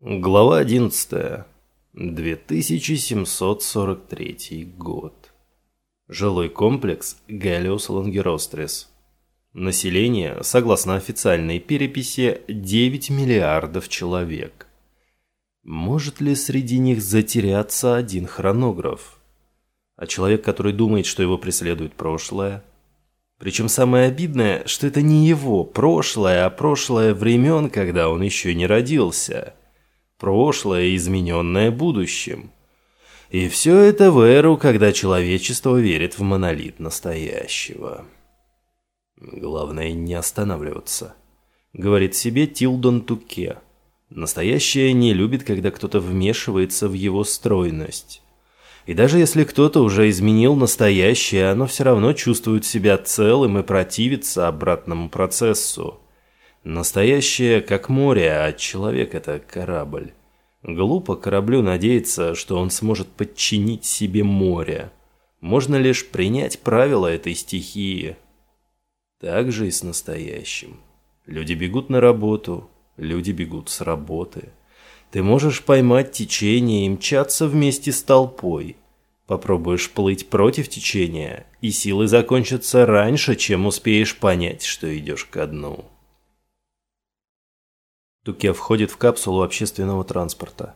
Глава 11. 2743 год. Жилой комплекс Галиус Лангерострис. Население, согласно официальной переписи, 9 миллиардов человек. Может ли среди них затеряться один хронограф? А человек, который думает, что его преследует прошлое? Причем самое обидное, что это не его прошлое, а прошлое времен, когда он еще не родился – прошлое, измененное будущим. И все это в эру, когда человечество верит в монолит настоящего. Главное не останавливаться, говорит себе Тилдон Туке. Настоящее не любит, когда кто-то вмешивается в его стройность. И даже если кто-то уже изменил настоящее, оно все равно чувствует себя целым и противится обратному процессу. Настоящее как море, а человек это корабль. Глупо кораблю надеяться, что он сможет подчинить себе море. Можно лишь принять правила этой стихии. Так же и с настоящим. Люди бегут на работу, люди бегут с работы. Ты можешь поймать течение и мчаться вместе с толпой. Попробуешь плыть против течения, и силы закончатся раньше, чем успеешь понять, что идешь ко дну. Туке входит в капсулу общественного транспорта.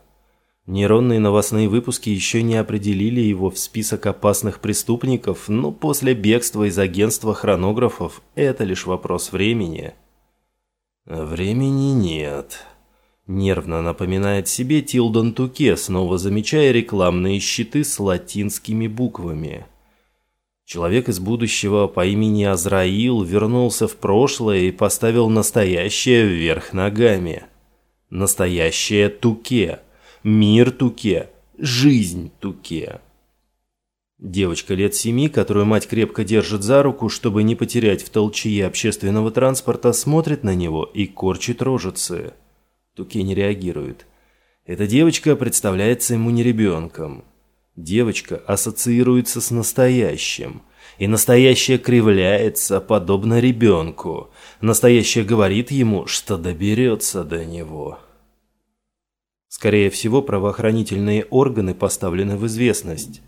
Нейронные новостные выпуски еще не определили его в список опасных преступников, но после бегства из агентства хронографов это лишь вопрос времени. Времени нет. Нервно напоминает себе Тилдон Туке, снова замечая рекламные щиты с латинскими буквами. Человек из будущего по имени Азраил вернулся в прошлое и поставил настоящее вверх ногами. Настоящее Туке. Мир Туке. Жизнь Туке. Девочка лет семи, которую мать крепко держит за руку, чтобы не потерять в толчье общественного транспорта, смотрит на него и корчит рожицы. Туке не реагирует. Эта девочка представляется ему не ребенком. Девочка ассоциируется с настоящим. И настоящее кривляется, подобно ребенку. Настоящее говорит ему, что доберется до него. Скорее всего, правоохранительные органы поставлены в известность.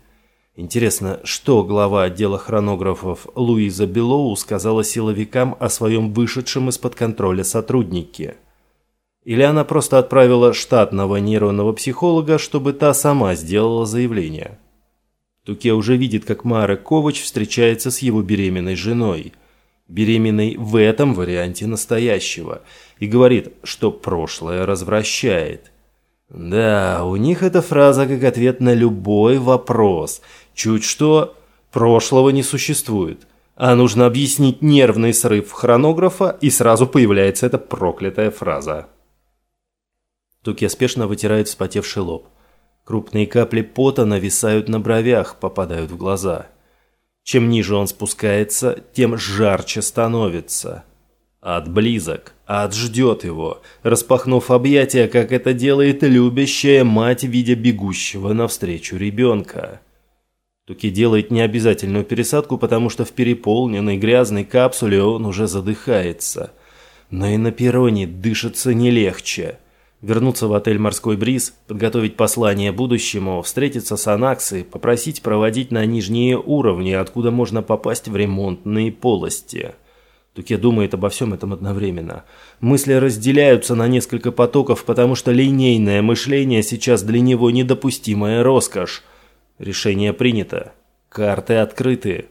Интересно, что глава отдела хронографов Луиза Белоу сказала силовикам о своем вышедшем из-под контроля сотруднике? Или она просто отправила штатного нейронного психолога, чтобы та сама сделала заявление? Туке уже видит, как Мара Ковач встречается с его беременной женой. Беременной в этом варианте настоящего. И говорит, что прошлое развращает. Да, у них эта фраза как ответ на любой вопрос. Чуть что, прошлого не существует. А нужно объяснить нервный срыв хронографа, и сразу появляется эта проклятая фраза. Туке спешно вытирает вспотевший лоб. Крупные капли пота нависают на бровях, попадают в глаза. Чем ниже он спускается, тем жарче становится. Ад близок, ад ждет его, распахнув объятия, как это делает любящая мать, видя бегущего навстречу ребенка. Туки делает необязательную пересадку, потому что в переполненной грязной капсуле он уже задыхается. Но и на перроне дышится не легче вернуться в отель «Морской бриз», подготовить послание будущему, встретиться с Анаксой, попросить проводить на нижние уровни, откуда можно попасть в ремонтные полости. Туке думает обо всем этом одновременно. Мысли разделяются на несколько потоков, потому что линейное мышление сейчас для него недопустимая роскошь. Решение принято. Карты открыты.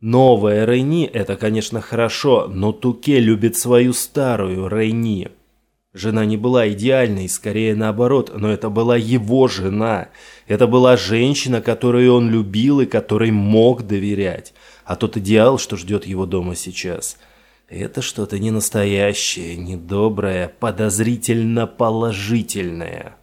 Новая Рейни – это, конечно, хорошо, но Туке любит свою старую Рейни. Жена не была идеальной, скорее наоборот, но это была его жена. Это была женщина, которую он любил и которой мог доверять. А тот идеал, что ждет его дома сейчас, это что-то не настоящее, недоброе, подозрительно положительное.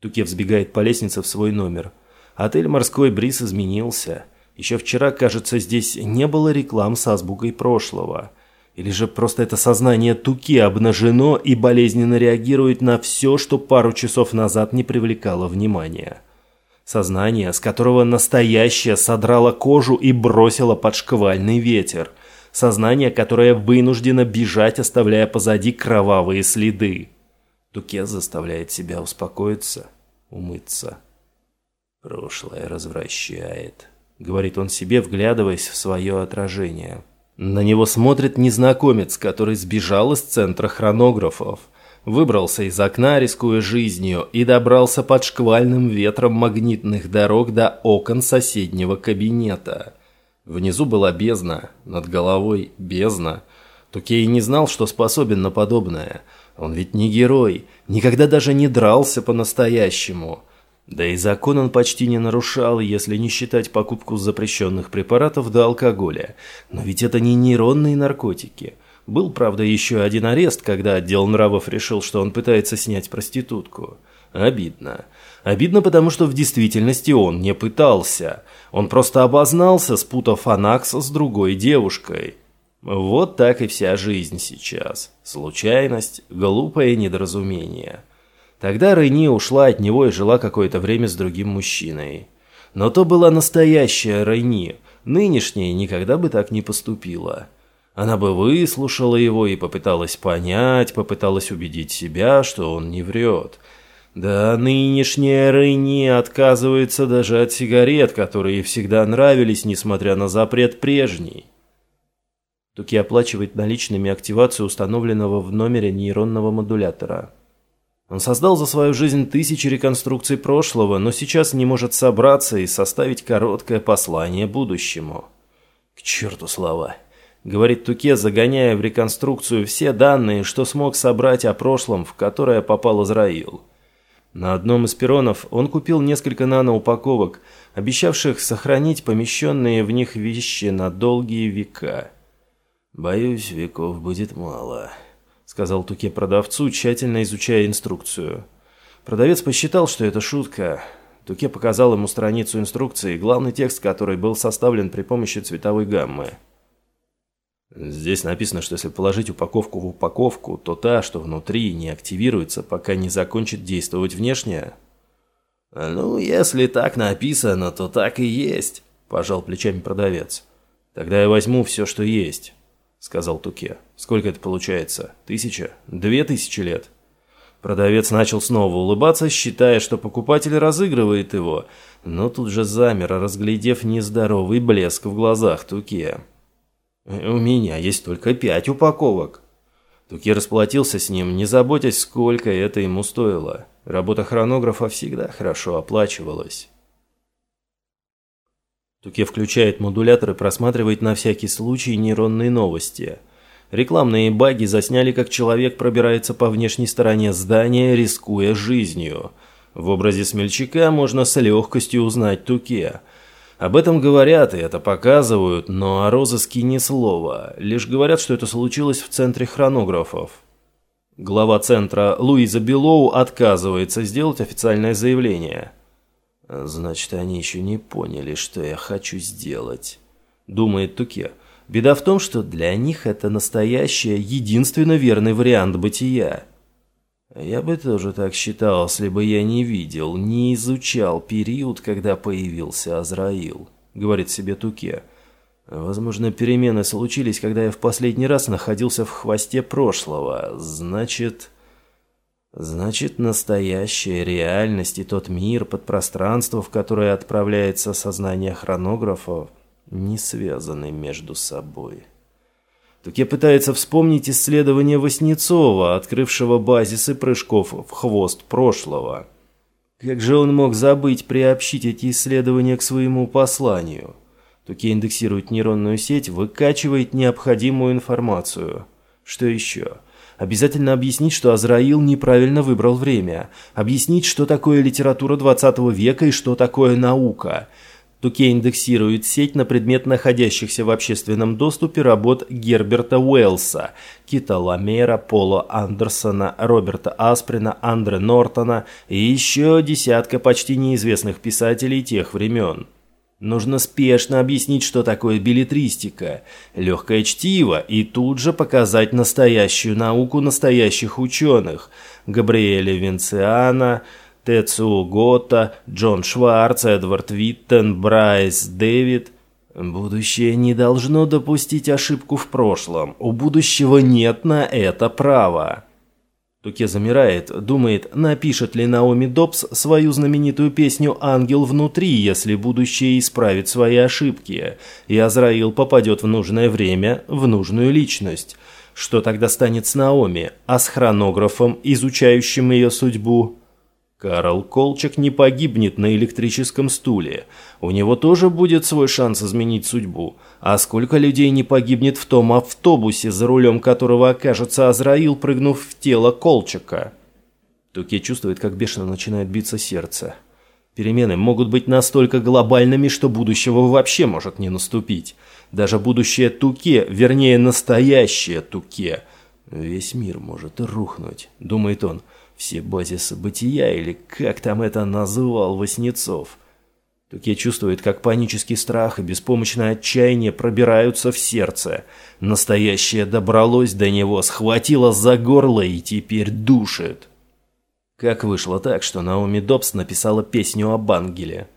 Туке взбегает по лестнице в свой номер. Отель «Морской бриз» изменился. Еще вчера, кажется, здесь не было реклам с азбукой прошлого. Или же просто это сознание Туки обнажено и болезненно реагирует на все, что пару часов назад не привлекало внимания. Сознание, с которого настоящее содрало кожу и бросило под шквальный ветер. Сознание, которое вынуждено бежать, оставляя позади кровавые следы. Туке заставляет себя успокоиться, умыться. «Прошлое развращает», — говорит он себе, вглядываясь в свое отражение. На него смотрит незнакомец, который сбежал из центра хронографов, выбрался из окна, рискуя жизнью, и добрался под шквальным ветром магнитных дорог до окон соседнего кабинета. Внизу была бездна, над головой бездна. Тукей не знал, что способен на подобное. Он ведь не герой, никогда даже не дрался по-настоящему. Да и закон он почти не нарушал, если не считать покупку запрещенных препаратов до алкоголя. Но ведь это не нейронные наркотики. Был, правда, еще один арест, когда отдел нравов решил, что он пытается снять проститутку. Обидно. Обидно, потому что в действительности он не пытался. Он просто обознался, спутав Анакса с другой девушкой. Вот так и вся жизнь сейчас. Случайность, глупое недоразумение. Тогда Рейни ушла от него и жила какое-то время с другим мужчиной. Но то была настоящая Рейни, нынешняя никогда бы так не поступила. Она бы выслушала его и попыталась понять, попыталась убедить себя, что он не врет. Да нынешняя Рейни отказывается даже от сигарет, которые ей всегда нравились, несмотря на запрет прежний. Туки оплачивает наличными активацию установленного в номере нейронного модулятора. Он создал за свою жизнь тысячи реконструкций прошлого, но сейчас не может собраться и составить короткое послание будущему. «К черту слова!» — говорит Туке, загоняя в реконструкцию все данные, что смог собрать о прошлом, в которое попал Израил. На одном из перронов он купил несколько наноупаковок, обещавших сохранить помещенные в них вещи на долгие века. «Боюсь, веков будет мало», сказал Туке продавцу, тщательно изучая инструкцию. Продавец посчитал, что это шутка. Туке показал ему страницу инструкции, главный текст который был составлен при помощи цветовой гаммы. Здесь написано, что если положить упаковку в упаковку, то та, что внутри, не активируется, пока не закончит действовать внешняя. «Ну, если так написано, то так и есть», – пожал плечами продавец. «Тогда я возьму все, что есть». — сказал Туке. «Сколько это получается? Тысяча? Две тысячи лет?» Продавец начал снова улыбаться, считая, что покупатель разыгрывает его, но тут же замер, разглядев нездоровый блеск в глазах Туке. «У меня есть только пять упаковок». Туке расплатился с ним, не заботясь, сколько это ему стоило. Работа хронографа всегда хорошо оплачивалась. Туке включает модулятор и просматривает на всякий случай нейронные новости. Рекламные баги засняли, как человек пробирается по внешней стороне здания, рискуя жизнью. В образе смельчака можно с легкостью узнать Туке. Об этом говорят и это показывают, но о розыске ни слова. Лишь говорят, что это случилось в центре хронографов. Глава центра Луиза Белоу отказывается сделать официальное заявление – «Значит, они еще не поняли, что я хочу сделать», — думает Туке. «Беда в том, что для них это настоящий, единственно верный вариант бытия». Я бы тоже так считал, если бы я не видел, не изучал период, когда появился Азраил, говорит себе Туке. Возможно, перемены случились, когда я в последний раз находился в хвосте прошлого. Значит... Значит, настоящая реальность и тот мир, подпространство, в которое отправляется сознание хронографов, не связаны между собой. Туке пытается вспомнить исследование Васнецова, открывшего базисы прыжков в хвост прошлого. Как же он мог забыть приобщить эти исследования к своему посланию? Туке индексирует нейронную сеть, выкачивает необходимую информацию. Что еще? Обязательно объяснить, что Азраил неправильно выбрал время. Объяснить, что такое литература 20 века и что такое наука. Туке индексирует сеть на предмет находящихся в общественном доступе работ Герберта Уэллса, Кита Ламера, Пола Андерсона, Роберта Асприна, Андре Нортона и еще десятка почти неизвестных писателей тех времен. Нужно спешно объяснить, что такое билетристика, легкое чтиво, и тут же показать настоящую науку настоящих ученых – Габриэля Венциана, Тецу Гота, Джон Шварц, Эдвард Виттен, Брайс Дэвид. Будущее не должно допустить ошибку в прошлом. У будущего нет на это права. Туке замирает, думает, напишет ли Наоми Добс свою знаменитую песню «Ангел внутри», если будущее исправит свои ошибки, и Азраил попадет в нужное время, в нужную личность. Что тогда станет с Наоми, а с хронографом, изучающим ее судьбу? Карл Колчак не погибнет на электрическом стуле. У него тоже будет свой шанс изменить судьбу. А сколько людей не погибнет в том автобусе, за рулем которого окажется Азраил, прыгнув в тело Колчака? Туке чувствует, как бешено начинает биться сердце. Перемены могут быть настолько глобальными, что будущего вообще может не наступить. Даже будущее Туке, вернее настоящее Туке. Весь мир может рухнуть, думает он все базисы бытия, или как там это называл Васнецов. Туке чувствует, как панический страх и беспомощное отчаяние пробираются в сердце. Настоящее добралось до него, схватило за горло и теперь душит. Как вышло так, что Наоми Добс написала песню об ангеле?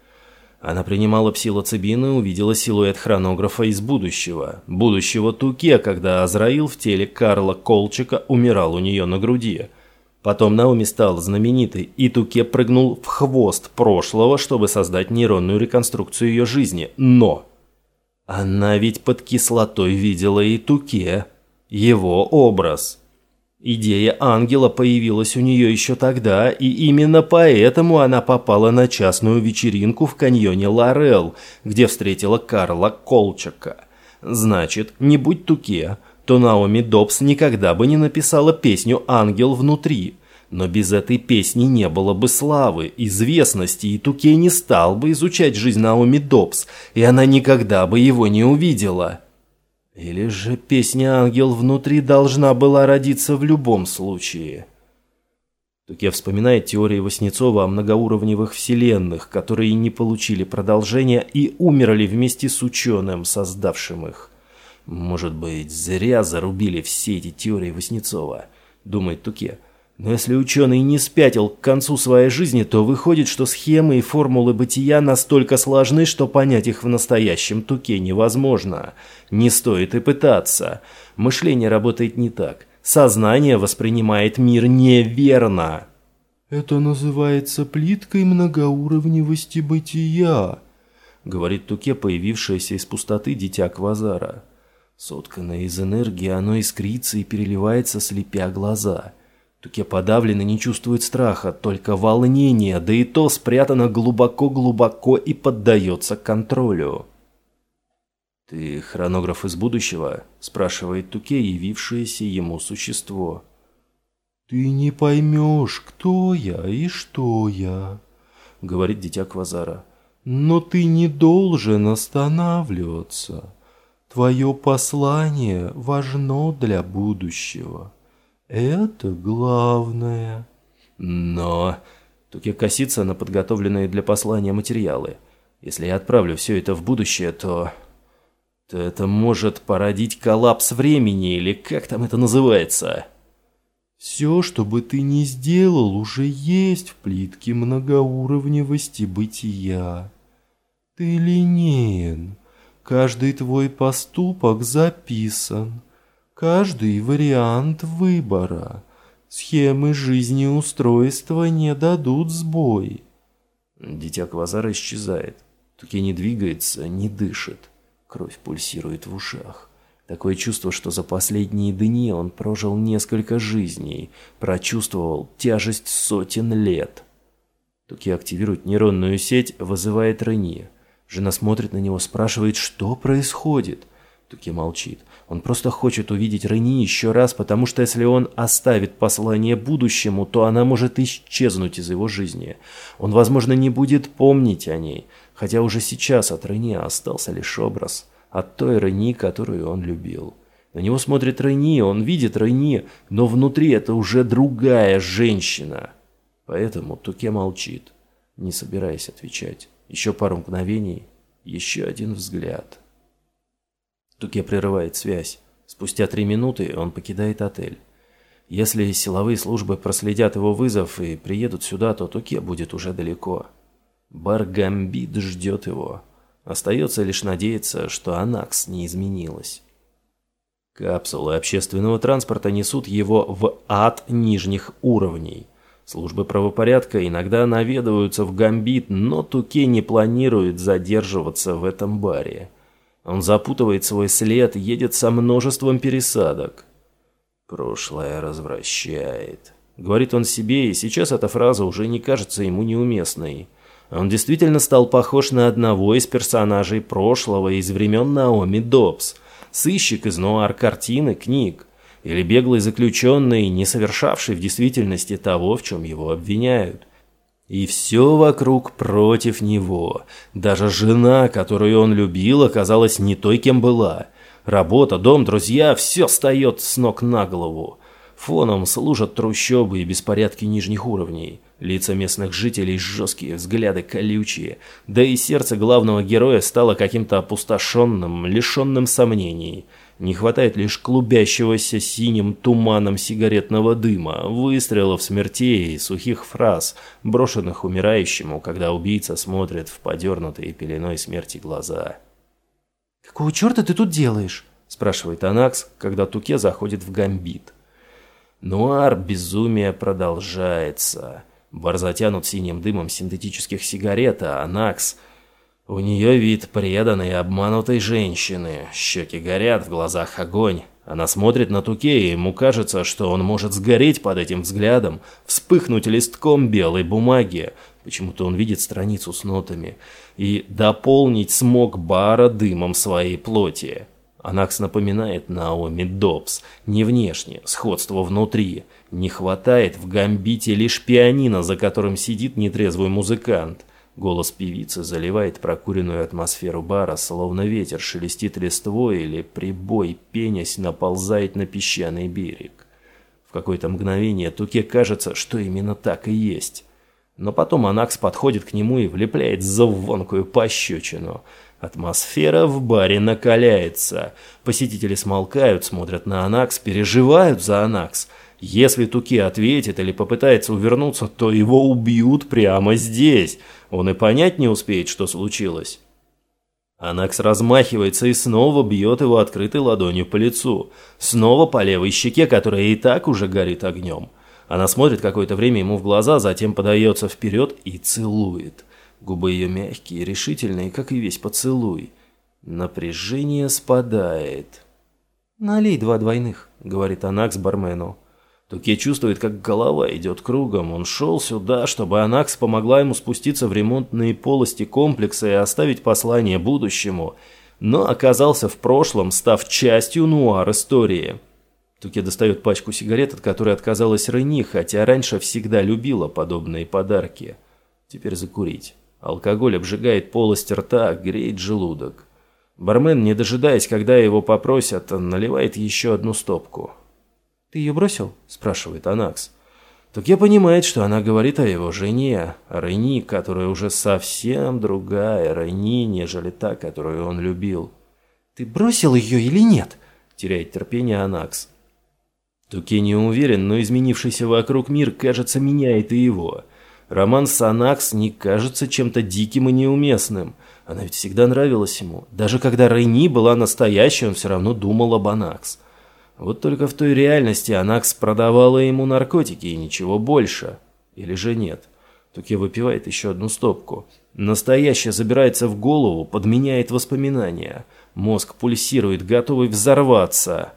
Она принимала псилоцибин и увидела силуэт хронографа из будущего. Будущего Туке, когда Азраил в теле Карла Колчика умирал у нее на груди. Потом Науми стал знаменитой, и Туке прыгнул в хвост прошлого, чтобы создать нейронную реконструкцию ее жизни. Но она ведь под кислотой видела и Туке, его образ. Идея ангела появилась у нее еще тогда, и именно поэтому она попала на частную вечеринку в каньоне Лорел, где встретила Карла Колчака. Значит, не будь Туке, то Наоми Добс никогда бы не написала песню «Ангел внутри». Но без этой песни не было бы славы, известности, и Туке не стал бы изучать жизнь Наоми Добс, и она никогда бы его не увидела. Или же песня «Ангел внутри» должна была родиться в любом случае. Туке вспоминает теории Васнецова о многоуровневых вселенных, которые не получили продолжения и умерли вместе с ученым, создавшим их. Может быть, зря зарубили все эти теории Васнецова, думает Туке. Но если ученый не спятил к концу своей жизни, то выходит, что схемы и формулы бытия настолько сложны, что понять их в настоящем туке невозможно. Не стоит и пытаться. Мышление работает не так. Сознание воспринимает мир неверно. «Это называется плиткой многоуровневости бытия», — говорит Туке, появившееся из пустоты дитя Квазара. Сотканное из энергии, оно искрится и переливается, слепя глаза. Туке подавленно не чувствует страха, только волнение, да и то спрятано глубоко-глубоко и поддается контролю. «Ты хронограф из будущего?» – спрашивает Туке явившееся ему существо. «Ты не поймешь, кто я и что я», – говорит дитя Квазара. «Но ты не должен останавливаться». Твое послание важно для будущего. Это главное. Но... Туке косится на подготовленные для послания материалы. Если я отправлю все это в будущее, то... то это может породить коллапс времени, или как там это называется? Все, что бы ты ни сделал, уже есть в плитке многоуровневости бытия. Ты линеен. Каждый твой поступок записан, каждый вариант выбора. Схемы жизнеустройства не дадут сбой. Дитя Квазара исчезает. Туки не двигается, не дышит. Кровь пульсирует в ушах. Такое чувство, что за последние дни он прожил несколько жизней, прочувствовал тяжесть сотен лет. Туки активирует нейронную сеть, вызывает Рени. Жена смотрит на него, спрашивает, что происходит. Туки молчит. Он просто хочет увидеть Рени еще раз, потому что если он оставит послание будущему, то она может исчезнуть из его жизни. Он, возможно, не будет помнить о ней, хотя уже сейчас от Рени остался лишь образ, от той Рени, которую он любил. На него смотрит Рени, он видит Рени, но внутри это уже другая женщина. Поэтому Туке молчит, не собираясь отвечать. Еще пару мгновений, еще один взгляд. Туке прерывает связь. Спустя три минуты он покидает отель. Если силовые службы проследят его вызов и приедут сюда, то Туке будет уже далеко. Бар Гамбит ждет его. Остается лишь надеяться, что Анакс не изменилась. Капсулы общественного транспорта несут его в ад нижних уровней. Службы правопорядка иногда наведываются в Гамбит, но Туке не планирует задерживаться в этом баре. Он запутывает свой след, едет со множеством пересадок. «Прошлое развращает», — говорит он себе, и сейчас эта фраза уже не кажется ему неуместной. Он действительно стал похож на одного из персонажей прошлого из времен Наоми Добс, сыщик из нуар-картины, книг, или беглый заключенный, не совершавший в действительности того, в чем его обвиняют. И все вокруг против него. Даже жена, которую он любил, оказалась не той, кем была. Работа, дом, друзья – все встает с ног на голову. Фоном служат трущобы и беспорядки нижних уровней. Лица местных жителей жесткие, взгляды колючие. Да и сердце главного героя стало каким-то опустошенным, лишенным сомнений – не хватает лишь клубящегося синим туманом сигаретного дыма, выстрелов смертей и сухих фраз, брошенных умирающему, когда убийца смотрит в подернутые пеленой смерти глаза. «Какого черта ты тут делаешь?» – спрашивает Анакс, когда Туке заходит в гамбит. Нуар безумия продолжается. Бар затянут синим дымом синтетических сигарет, а Анакс – у нее вид преданной и обманутой женщины. Щеки горят, в глазах огонь. Она смотрит на Туке, и ему кажется, что он может сгореть под этим взглядом, вспыхнуть листком белой бумаги. Почему-то он видит страницу с нотами. И дополнить смог бара дымом своей плоти. Анакс напоминает Наоми Добс. Не внешне, сходство внутри. Не хватает в гамбите лишь пианино, за которым сидит нетрезвый музыкант. Голос певицы заливает прокуренную атмосферу бара, словно ветер шелестит листвой или прибой, пенясь, наползает на песчаный берег. В какое-то мгновение Туке кажется, что именно так и есть. Но потом Анакс подходит к нему и влепляет звонкую пощечину. Атмосфера в баре накаляется. Посетители смолкают, смотрят на Анакс, переживают за Анакс – если Туки ответит или попытается увернуться, то его убьют прямо здесь. Он и понять не успеет, что случилось. Анакс размахивается и снова бьет его открытой ладонью по лицу. Снова по левой щеке, которая и так уже горит огнем. Она смотрит какое-то время ему в глаза, затем подается вперед и целует. Губы ее мягкие, решительные, как и весь поцелуй. Напряжение спадает. «Налей два двойных», — говорит Анакс бармену. Туке чувствует, как голова идет кругом. Он шел сюда, чтобы Анакс помогла ему спуститься в ремонтные полости комплекса и оставить послание будущему, но оказался в прошлом, став частью нуар-истории. Туке достает пачку сигарет, от которой отказалась Рени, хотя раньше всегда любила подобные подарки. Теперь закурить. Алкоголь обжигает полость рта, греет желудок. Бармен, не дожидаясь, когда его попросят, наливает еще одну стопку. «Ты ее бросил?» – спрашивает Анакс. Так я понимает, что она говорит о его жене, о Рени, которая уже совсем другая Рени, нежели та, которую он любил. «Ты бросил ее или нет?» – теряет терпение Анакс. Туке не уверен, но изменившийся вокруг мир, кажется, меняет и его. Роман с Анакс не кажется чем-то диким и неуместным. Она ведь всегда нравилась ему. Даже когда Рейни была настоящей, он все равно думал об Анакс. Вот только в той реальности Анакс продавала ему наркотики и ничего больше. Или же нет? Туке выпивает еще одну стопку. Настоящее забирается в голову, подменяет воспоминания. Мозг пульсирует, готовый взорваться.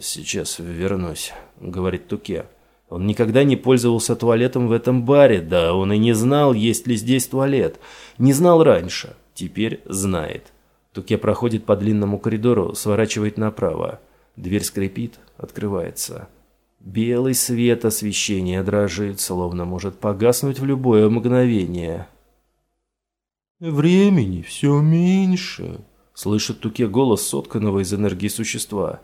«Сейчас вернусь», — говорит Туке. Он никогда не пользовался туалетом в этом баре, да он и не знал, есть ли здесь туалет. Не знал раньше, теперь знает. Туке проходит по длинному коридору, сворачивает направо. Дверь скрипит, открывается. Белый свет освещения дрожит, словно может погаснуть в любое мгновение. «Времени все меньше», — слышит Туке голос сотканного из энергии существа.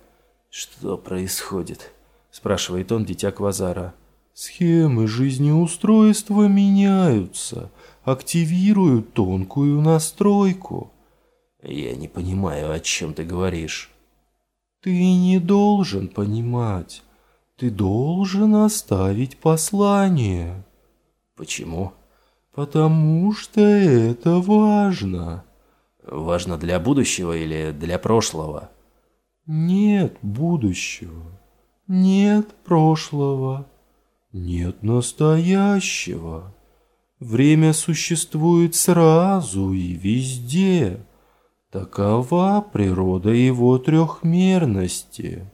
«Что происходит?» — спрашивает он дитя Квазара. «Схемы жизнеустройства меняются, активируют тонкую настройку». «Я не понимаю, о чем ты говоришь». Ты не должен понимать. Ты должен оставить послание. Почему? Потому что это важно. Важно для будущего или для прошлого? Нет будущего, нет прошлого, нет настоящего. Время существует сразу и везде. Такова природа его трехмерности.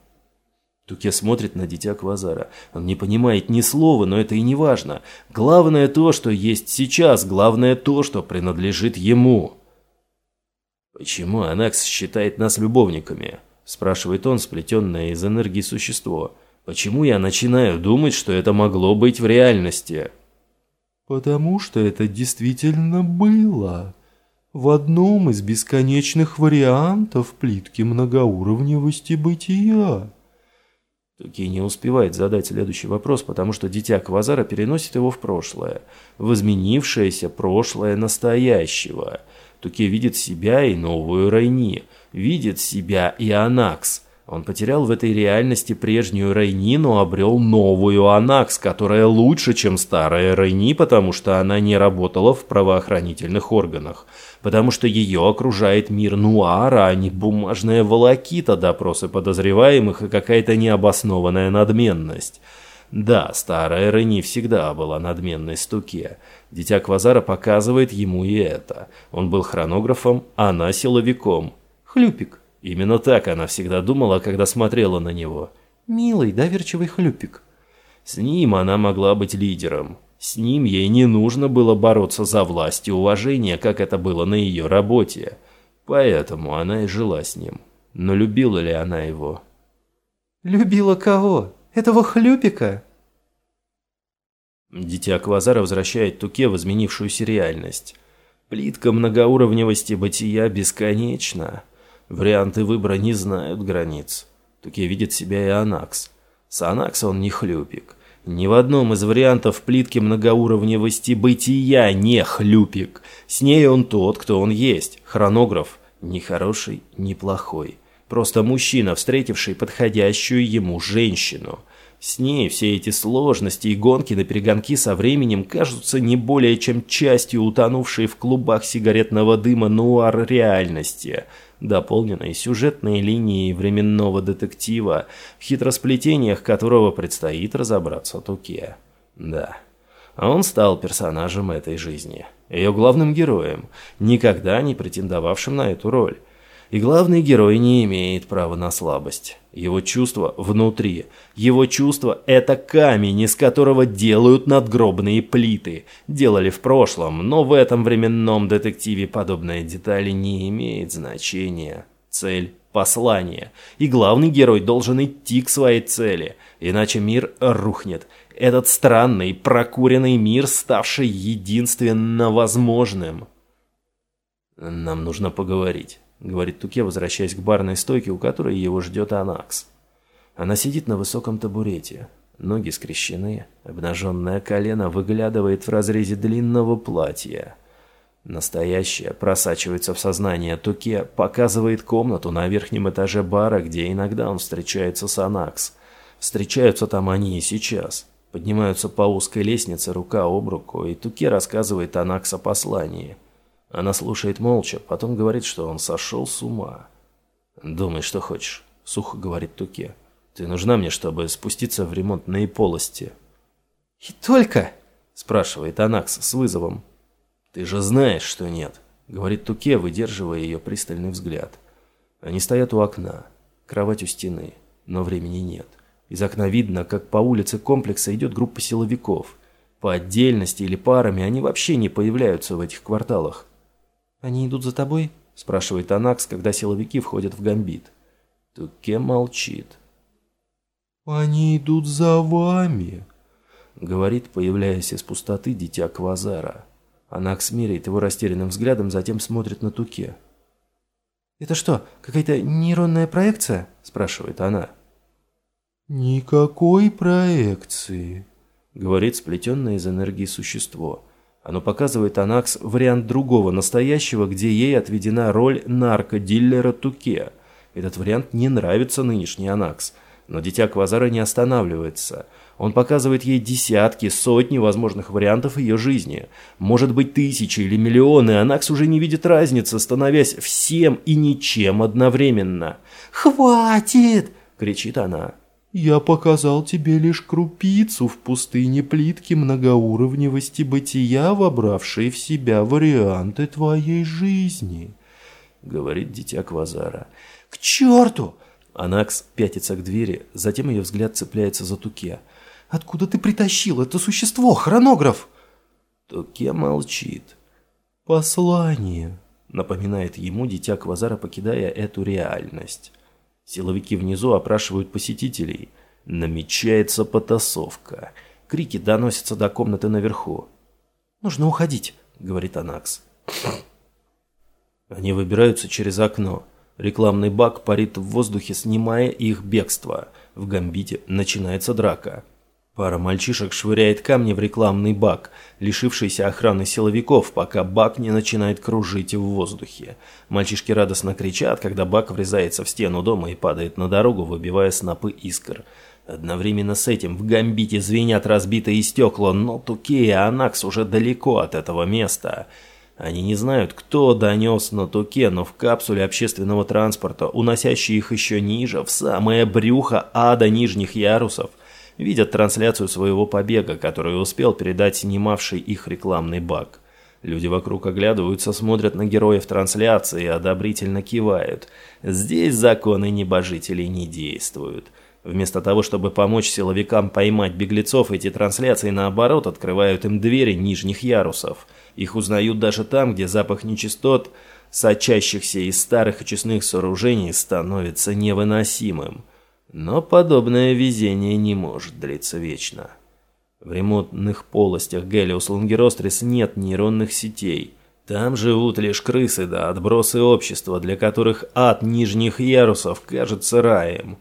Туке смотрит на дитя Квазара. Он не понимает ни слова, но это и не важно. Главное то, что есть сейчас, главное то, что принадлежит ему. «Почему Анакс считает нас любовниками?» – спрашивает он, сплетенное из энергии существо. «Почему я начинаю думать, что это могло быть в реальности?» «Потому что это действительно было. В одном из бесконечных вариантов плитки многоуровневости бытия». Туки не успевает задать следующий вопрос, потому что дитя Квазара переносит его в прошлое. В изменившееся прошлое настоящего. Туки видит себя и новую Райни. Видит себя и Анакс. Он потерял в этой реальности прежнюю Райни, но обрел новую Анакс, которая лучше, чем старая Райни, потому что она не работала в правоохранительных органах. Потому что ее окружает мир нуара, а не бумажная волокита, допросы подозреваемых и какая-то необоснованная надменность. Да, старая Райни всегда была надменной стуке. Дитя Квазара показывает ему и это. Он был хронографом, она силовиком. Хлюпик. Именно так она всегда думала, когда смотрела на него. Милый, доверчивый хлюпик. С ним она могла быть лидером. С ним ей не нужно было бороться за власть и уважение, как это было на ее работе. Поэтому она и жила с ним. Но любила ли она его? «Любила кого? Этого хлюпика?» Дитя Квазара возвращает Туке в изменившуюся реальность. Плитка многоуровневости бытия бесконечна. Варианты выбора не знают границ. Туке видит себя и Анакс. С Анакс он не хлюпик. Ни в одном из вариантов плитки многоуровневости бытия не хлюпик. С ней он тот, кто он есть. Хронограф. Ни хороший, ни плохой. Просто мужчина, встретивший подходящую ему женщину. С ней все эти сложности и гонки на перегонки со временем кажутся не более чем частью утонувшей в клубах сигаретного дыма нуар реальности – дополненной сюжетной линией временного детектива, в хитросплетениях которого предстоит разобраться Туке. Да, он стал персонажем этой жизни, ее главным героем, никогда не претендовавшим на эту роль. И главный герой не имеет права на слабость. Его чувство внутри. Его чувство – это камень, из которого делают надгробные плиты. Делали в прошлом, но в этом временном детективе подобная деталь не имеет значения. Цель – послание. И главный герой должен идти к своей цели, иначе мир рухнет. Этот странный, прокуренный мир, ставший единственно возможным. Нам нужно поговорить говорит Туке, возвращаясь к барной стойке, у которой его ждет Анакс. Она сидит на высоком табурете. Ноги скрещены, обнаженное колено выглядывает в разрезе длинного платья. Настоящее просачивается в сознание Туке, показывает комнату на верхнем этаже бара, где иногда он встречается с Анакс. Встречаются там они и сейчас. Поднимаются по узкой лестнице рука об руку, и Туке рассказывает Анакс о послании – она слушает молча, потом говорит, что он сошел с ума. «Думай, что хочешь», — сухо говорит Туке. «Ты нужна мне, чтобы спуститься в ремонтные полости». «И только?» — спрашивает Анакс с вызовом. «Ты же знаешь, что нет», — говорит Туке, выдерживая ее пристальный взгляд. Они стоят у окна, кровать у стены, но времени нет. Из окна видно, как по улице комплекса идет группа силовиков. По отдельности или парами они вообще не появляются в этих кварталах. «Они идут за тобой?» – спрашивает Анакс, когда силовики входят в гамбит. Туке молчит. «Они идут за вами», – говорит, появляясь из пустоты дитя Квазара. Анакс меряет его растерянным взглядом, затем смотрит на Туке. «Это что, какая-то нейронная проекция?» – спрашивает она. «Никакой проекции», – говорит сплетенное из энергии существо – оно показывает Анакс вариант другого настоящего, где ей отведена роль наркодиллера Туке. Этот вариант не нравится нынешней Анакс. Но дитя Квазара не останавливается. Он показывает ей десятки, сотни возможных вариантов ее жизни. Может быть тысячи или миллионы, Анакс уже не видит разницы, становясь всем и ничем одновременно. «Хватит!» – кричит она. «Я показал тебе лишь крупицу в пустыне плитки многоуровневости бытия, вобравшей в себя варианты твоей жизни», — говорит дитя Квазара. «К черту!» Анакс пятится к двери, затем ее взгляд цепляется за Туке. «Откуда ты притащил это существо, хронограф?» Туке молчит. «Послание», — напоминает ему дитя Квазара, покидая эту реальность. Силовики внизу опрашивают посетителей. Намечается потасовка. Крики доносятся до комнаты наверху. «Нужно уходить», — говорит Анакс. Они выбираются через окно. Рекламный бак парит в воздухе, снимая их бегство. В гамбите начинается драка. Пара мальчишек швыряет камни в рекламный бак, лишившийся охраны силовиков, пока бак не начинает кружить в воздухе. Мальчишки радостно кричат, когда бак врезается в стену дома и падает на дорогу, выбивая снопы искр. Одновременно с этим в гамбите звенят разбитые стекла, но Туке и Анакс уже далеко от этого места. Они не знают, кто донес на Туке, но в капсуле общественного транспорта, уносящей их еще ниже, в самое брюхо ада нижних ярусов – видят трансляцию своего побега, который успел передать снимавший их рекламный баг. Люди вокруг оглядываются, смотрят на героев трансляции и одобрительно кивают. Здесь законы небожителей не действуют. Вместо того, чтобы помочь силовикам поймать беглецов, эти трансляции, наоборот, открывают им двери нижних ярусов. Их узнают даже там, где запах нечистот, сочащихся из старых очистных сооружений, становится невыносимым. Но подобное везение не может длиться вечно. В ремонтных полостях Гелиус Лангерострис нет нейронных сетей. Там живут лишь крысы да отбросы общества, для которых ад нижних ярусов кажется раем.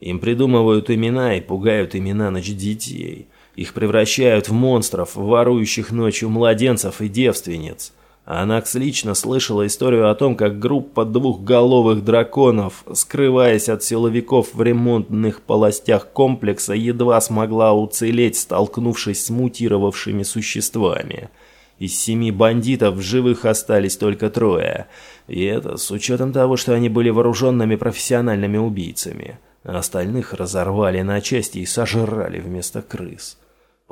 Им придумывают имена и пугают имена ночь детей. Их превращают в монстров, ворующих ночью младенцев и девственниц. Анакс лично слышала историю о том, как группа двухголовых драконов, скрываясь от силовиков в ремонтных полостях комплекса, едва смогла уцелеть, столкнувшись с мутировавшими существами. Из семи бандитов в живых остались только трое. И это с учетом того, что они были вооруженными профессиональными убийцами. остальных разорвали на части и сожрали вместо крыс.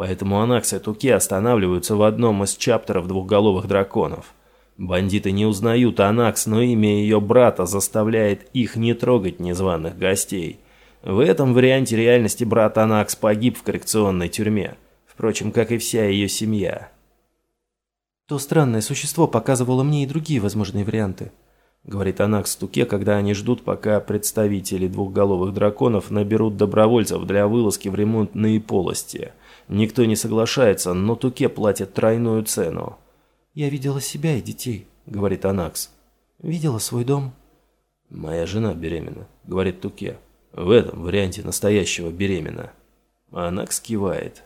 Поэтому Анакс и Туке останавливаются в одном из чаптеров двухголовых драконов. Бандиты не узнают Анакс, но имя ее брата заставляет их не трогать незваных гостей. В этом варианте реальности брат Анакс погиб в коррекционной тюрьме. Впрочем, как и вся ее семья. То странное существо показывало мне и другие возможные варианты. Говорит Анакс Туке, когда они ждут, пока представители двухголовых драконов наберут добровольцев для вылазки в ремонтные полости – Никто не соглашается, но Туке платит тройную цену. «Я видела себя и детей», — говорит Анакс. «Видела свой дом». «Моя жена беременна», — говорит Туке. «В этом варианте настоящего беременна». Анакс кивает.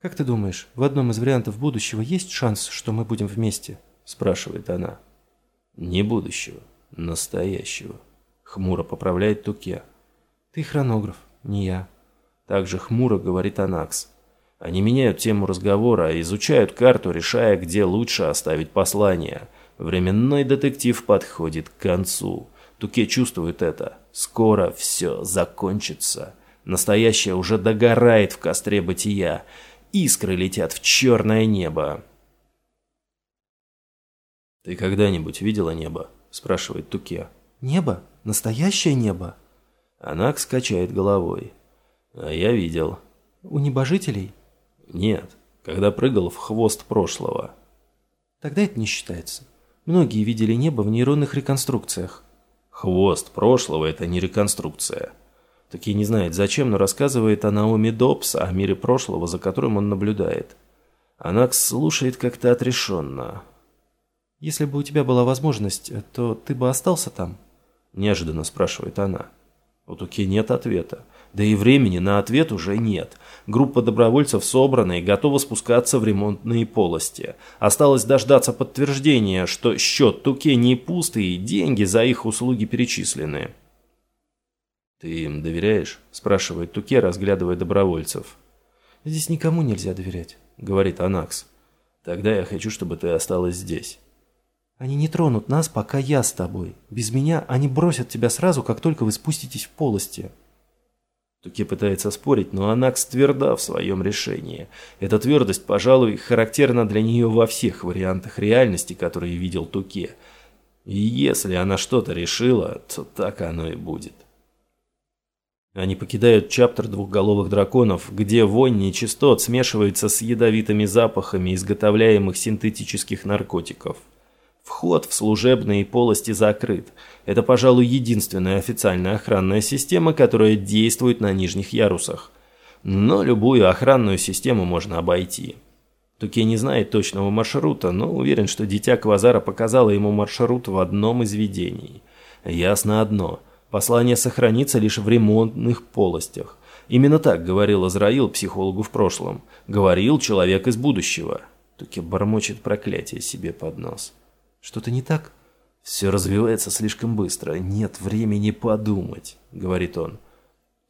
«Как ты думаешь, в одном из вариантов будущего есть шанс, что мы будем вместе?» – спрашивает она. «Не будущего, настоящего», – хмуро поправляет Туке. «Ты хронограф, не я», также хмуро говорит Анакс. Они меняют тему разговора, изучают карту, решая, где лучше оставить послание. Временной детектив подходит к концу. Туке чувствует это. Скоро все закончится. Настоящее уже догорает в костре бытия. Искры летят в черное небо. «Ты когда-нибудь видела небо?» – спрашивает Туке. «Небо? Настоящее небо?» Анакс качает головой. А я видел. У небожителей? Нет, когда прыгал в хвост прошлого. Тогда это не считается. Многие видели небо в нейронных реконструкциях. Хвост прошлого – это не реконструкция. Такие не знает зачем, но рассказывает о Наоми Добс, о мире прошлого, за которым он наблюдает. Анакс слушает как-то отрешенно. «Если бы у тебя была возможность, то ты бы остался там?» Неожиданно спрашивает она. У Туки нет ответа. Да и времени на ответ уже нет. Группа добровольцев собрана и готова спускаться в ремонтные полости. Осталось дождаться подтверждения, что счет Туке не пустый и деньги за их услуги перечислены. «Ты им доверяешь?» – спрашивает Туке, разглядывая добровольцев. «Здесь никому нельзя доверять», – говорит Анакс. «Тогда я хочу, чтобы ты осталась здесь». «Они не тронут нас, пока я с тобой. Без меня они бросят тебя сразу, как только вы спуститесь в полости». Туке пытается спорить, но Анакс тверда в своем решении. Эта твердость, пожалуй, характерна для нее во всех вариантах реальности, которые видел Туке. И если она что-то решила, то так оно и будет. Они покидают чаптер двухголовых драконов, где вонь нечистот смешивается с ядовитыми запахами изготовляемых синтетических наркотиков. Вход в служебные полости закрыт. Это, пожалуй, единственная официальная охранная система, которая действует на нижних ярусах. Но любую охранную систему можно обойти. Туке не знает точного маршрута, но уверен, что дитя Квазара показало ему маршрут в одном из видений. Ясно одно – послание сохранится лишь в ремонтных полостях. Именно так говорил Азраил психологу в прошлом. Говорил человек из будущего. Туке бормочет проклятие себе под нос. Что-то не так? Все развивается слишком быстро. Нет времени подумать, говорит он.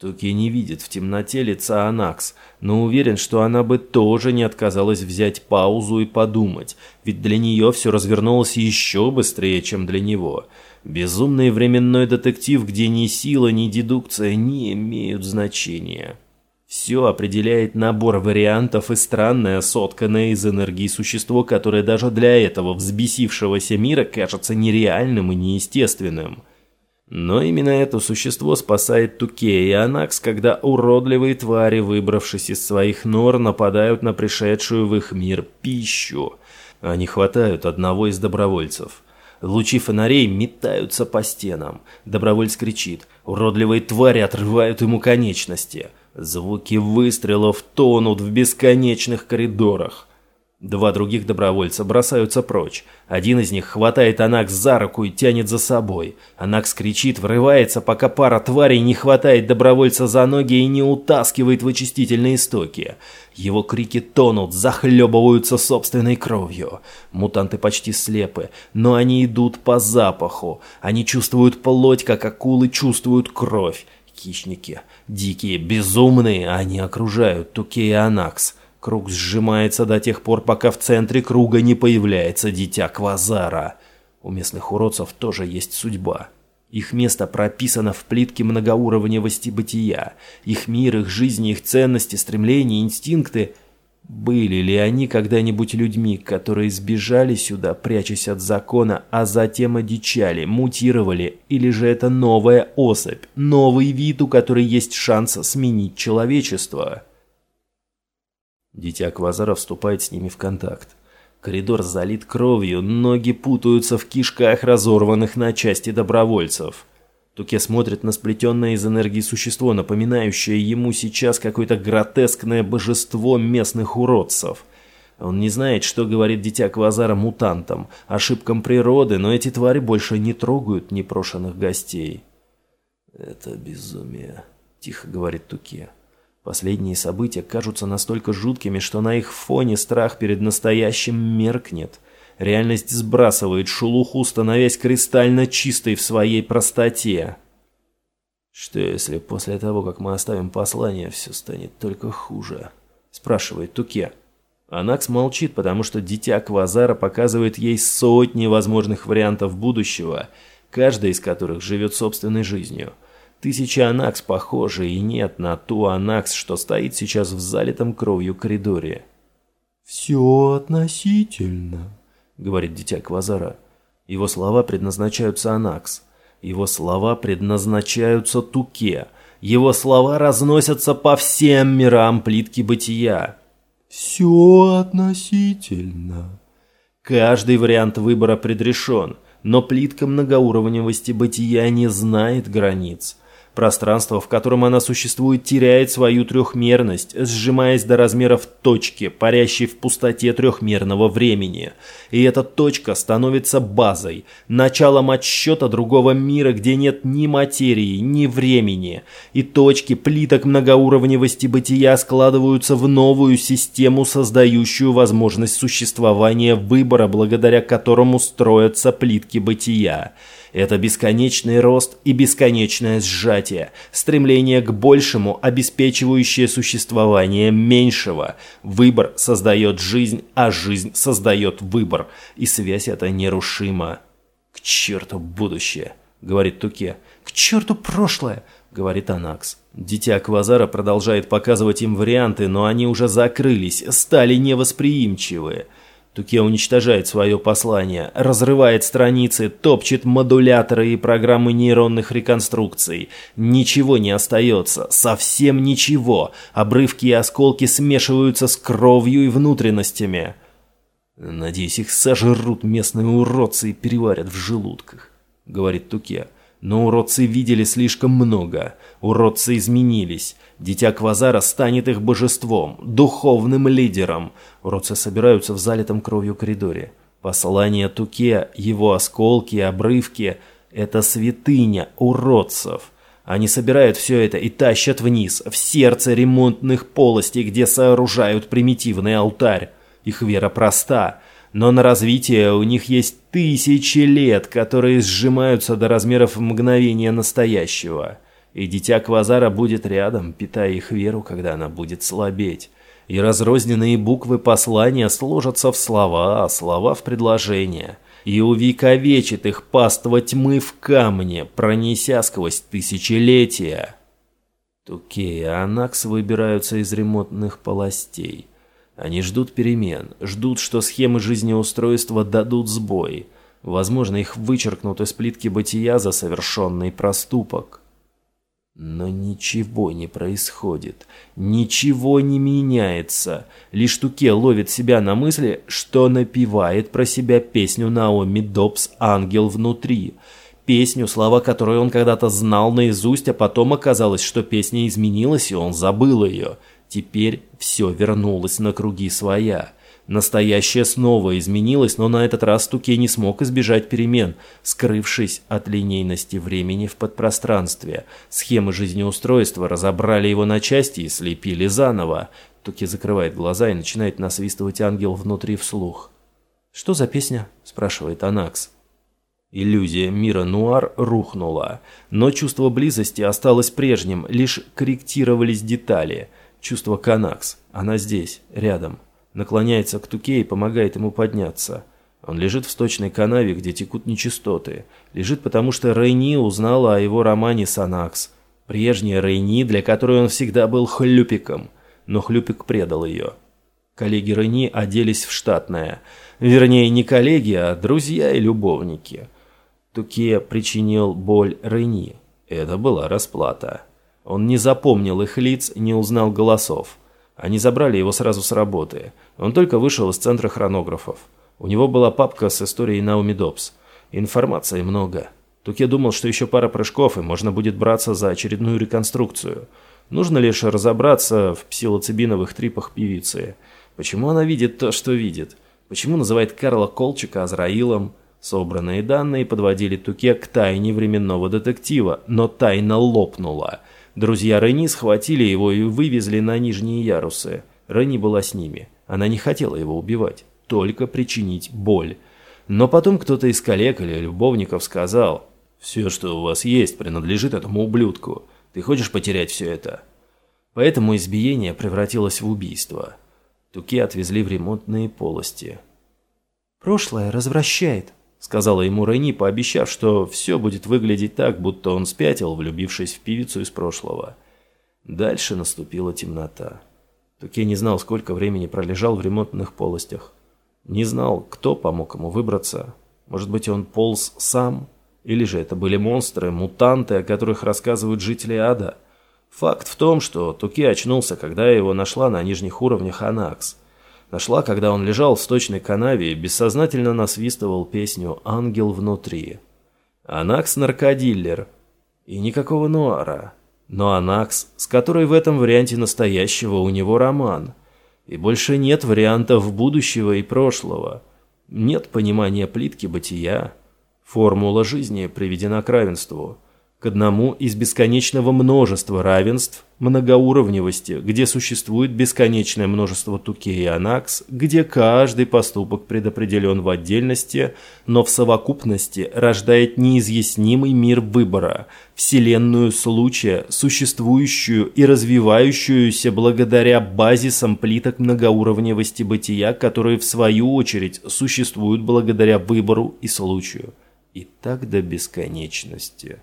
Туки не видит в темноте лица Анакс, но уверен, что она бы тоже не отказалась взять паузу и подумать, ведь для нее все развернулось еще быстрее, чем для него. Безумный временной детектив, где ни сила, ни дедукция не имеют значения. Все определяет набор вариантов и странное, сотканное из энергии существо, которое даже для этого взбесившегося мира кажется нереальным и неестественным. Но именно это существо спасает Туке и Анакс, когда уродливые твари, выбравшись из своих нор, нападают на пришедшую в их мир пищу. Они хватают одного из добровольцев. Лучи фонарей метаются по стенам. Добровольц кричит. Уродливые твари отрывают ему конечности. Звуки выстрелов тонут в бесконечных коридорах. Два других добровольца бросаются прочь. Один из них хватает Анакс за руку и тянет за собой. Анакс кричит, врывается, пока пара тварей не хватает добровольца за ноги и не утаскивает в очистительные стоки. Его крики тонут, захлебываются собственной кровью. Мутанты почти слепы, но они идут по запаху. Они чувствуют плоть, как акулы чувствуют кровь. Хищники, дикие, безумные, они окружают Туке и Анакс. Круг сжимается до тех пор, пока в центре круга не появляется дитя Квазара. У местных уродцев тоже есть судьба. Их место прописано в плитке многоуровневости бытия. Их мир, их жизни, их ценности, стремления, инстинкты были ли они когда-нибудь людьми, которые сбежали сюда, прячась от закона, а затем одичали, мутировали, или же это новая особь, новый вид, у которой есть шанс сменить человечество? Дитя Квазара вступает с ними в контакт. Коридор залит кровью, ноги путаются в кишках разорванных на части добровольцев. Туке смотрит на сплетенное из энергии существо, напоминающее ему сейчас какое-то гротескное божество местных уродцев. Он не знает, что говорит дитя Квазара мутантам, ошибкам природы, но эти твари больше не трогают непрошенных гостей. «Это безумие», — тихо говорит Туке. Последние события кажутся настолько жуткими, что на их фоне страх перед настоящим меркнет — Реальность сбрасывает шелуху, становясь кристально чистой в своей простоте. «Что если после того, как мы оставим послание, все станет только хуже?» – спрашивает Туке. Анакс молчит, потому что дитя Квазара показывает ей сотни возможных вариантов будущего, каждый из которых живет собственной жизнью. Тысячи Анакс похожи и нет на ту Анакс, что стоит сейчас в залитом кровью коридоре. «Все относительно», говорит дитя Квазара. Его слова предназначаются Анакс. Его слова предназначаются Туке. Его слова разносятся по всем мирам плитки бытия. Все относительно. Каждый вариант выбора предрешен, но плитка многоуровневости бытия не знает границ. Пространство, в котором она существует, теряет свою трехмерность, сжимаясь до размеров точки, парящей в пустоте трехмерного времени. И эта точка становится базой, началом отсчета другого мира, где нет ни материи, ни времени. И точки плиток многоуровневости бытия складываются в новую систему, создающую возможность существования выбора, благодаря которому строятся плитки бытия. Это бесконечный рост и бесконечное сжатие, стремление к большему, обеспечивающее существование меньшего. Выбор создает жизнь, а жизнь создает выбор, и связь эта нерушима. «К черту будущее!» — говорит Туке. «К черту прошлое!» — говорит Анакс. Дитя Квазара продолжает показывать им варианты, но они уже закрылись, стали невосприимчивы. Туке уничтожает свое послание, разрывает страницы, топчет модуляторы и программы нейронных реконструкций. Ничего не остается, совсем ничего. Обрывки и осколки смешиваются с кровью и внутренностями. «Надеюсь, их сожрут местные уродцы и переварят в желудках», — говорит Туке. Но уродцы видели слишком много. Уродцы изменились. Дитя Квазара станет их божеством, духовным лидером. Уродцы собираются в залитом кровью коридоре. Послание Туке, его осколки обрывки – это святыня уродцев. Они собирают все это и тащат вниз, в сердце ремонтных полостей, где сооружают примитивный алтарь. Их вера проста – но на развитие у них есть тысячи лет, которые сжимаются до размеров мгновения настоящего. И дитя Квазара будет рядом, питая их веру, когда она будет слабеть. И разрозненные буквы послания сложатся в слова, а слова в предложения. И увековечит их паства тьмы в камне, пронеся сквозь тысячелетия. Туке и Анакс выбираются из ремонтных полостей. Они ждут перемен, ждут, что схемы жизнеустройства дадут сбой. Возможно, их вычеркнут из плитки бытия за совершенный проступок. Но ничего не происходит, ничего не меняется. Лишь Туке ловит себя на мысли, что напевает про себя песню Наоми Добс «Ангел внутри». Песню, слова которой он когда-то знал наизусть, а потом оказалось, что песня изменилась, и он забыл ее – Теперь все вернулось на круги своя. Настоящее снова изменилось, но на этот раз Туке не смог избежать перемен, скрывшись от линейности времени в подпространстве. Схемы жизнеустройства разобрали его на части и слепили заново. Туке закрывает глаза и начинает насвистывать ангел внутри вслух. «Что за песня?» – спрашивает Анакс. Иллюзия мира нуар рухнула, но чувство близости осталось прежним, лишь корректировались детали – Чувство Канакс. Она здесь, рядом. Наклоняется к Туке и помогает ему подняться. Он лежит в сточной канаве, где текут нечистоты. Лежит потому, что Рейни узнала о его романе с Анакс. Прежняя Рейни, для которой он всегда был хлюпиком. Но хлюпик предал ее. Коллеги Рейни оделись в штатное. Вернее, не коллеги, а друзья и любовники. Туке причинил боль Рейни. Это была расплата. Он не запомнил их лиц, не узнал голосов. Они забрали его сразу с работы. Он только вышел из центра хронографов. У него была папка с историей Науми Добс. Информации много. Туке думал, что еще пара прыжков, и можно будет браться за очередную реконструкцию. Нужно лишь разобраться в псилоцибиновых трипах певицы. Почему она видит то, что видит? Почему называет Карла Колчика Азраилом? Собранные данные подводили Туке к тайне временного детектива, но тайна лопнула – Друзья Рени схватили его и вывезли на нижние ярусы. Рени была с ними. Она не хотела его убивать, только причинить боль. Но потом кто-то из коллег или любовников сказал, «Все, что у вас есть, принадлежит этому ублюдку. Ты хочешь потерять все это?» Поэтому избиение превратилось в убийство. Туки отвезли в ремонтные полости. «Прошлое развращает», сказала ему Рени, пообещав, что все будет выглядеть так, будто он спятил, влюбившись в певицу из прошлого. Дальше наступила темнота. Туке не знал, сколько времени пролежал в ремонтных полостях. Не знал, кто помог ему выбраться. Может быть, он полз сам? Или же это были монстры, мутанты, о которых рассказывают жители ада? Факт в том, что Туке очнулся, когда его нашла на нижних уровнях Анакс. Нашла, когда он лежал в сточной канаве и бессознательно насвистывал песню «Ангел внутри». Анакс – наркодиллер. И никакого нуара. Но Анакс, с которой в этом варианте настоящего у него роман. И больше нет вариантов будущего и прошлого. Нет понимания плитки бытия. Формула жизни приведена к равенству. К одному из бесконечного множества равенств многоуровневости, где существует бесконечное множество Туке и Анакс, где каждый поступок предопределен в отдельности, но в совокупности рождает неизъяснимый мир выбора, вселенную случая, существующую и развивающуюся благодаря базисам плиток многоуровневости бытия, которые в свою очередь существуют благодаря выбору и случаю. И так до бесконечности.